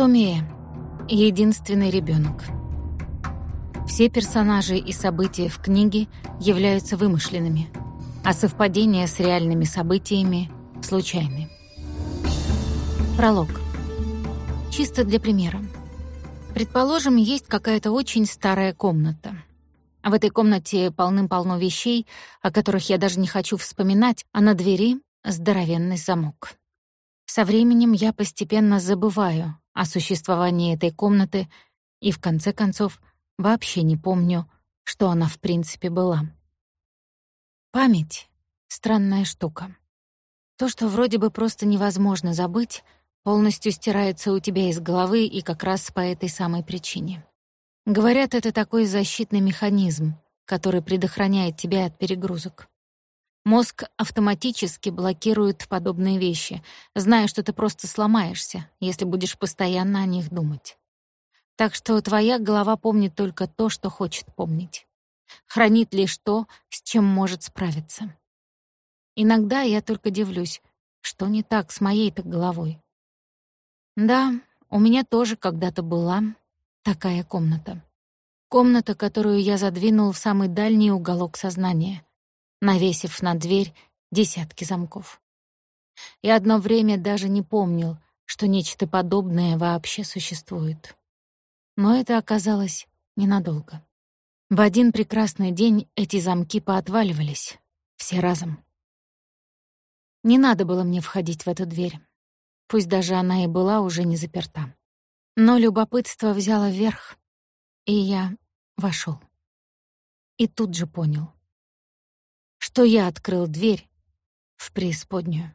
Сумея. Единственный ребенок. Все персонажи и события в книге являются вымышленными, а совпадения с реальными событиями — случайны. Пролог. Чисто для примера. Предположим, есть какая-то очень старая комната. В этой комнате полным-полно вещей, о которых я даже не хочу вспоминать, а на двери — здоровенный замок. Со временем я постепенно забываю о существовании этой комнаты и, в конце концов, вообще не помню, что она в принципе была. Память — странная штука. То, что вроде бы просто невозможно забыть, полностью стирается у тебя из головы и как раз по этой самой причине. Говорят, это такой защитный механизм, который предохраняет тебя от перегрузок. Мозг автоматически блокирует подобные вещи, зная, что ты просто сломаешься, если будешь постоянно о них думать. Так что твоя голова помнит только то, что хочет помнить. Хранит лишь то, с чем может справиться. Иногда я только дивлюсь, что не так с моей-то головой. Да, у меня тоже когда-то была такая комната. Комната, которую я задвинул в самый дальний уголок сознания — навесив на дверь десятки замков. И одно время даже не помнил, что нечто подобное вообще существует. Но это оказалось ненадолго. В один прекрасный день эти замки поотваливались, все разом. Не надо было мне входить в эту дверь, пусть даже она и была уже не заперта. Но любопытство взяло верх, и я вошел. И тут же понял — что я открыл дверь в преисподнюю.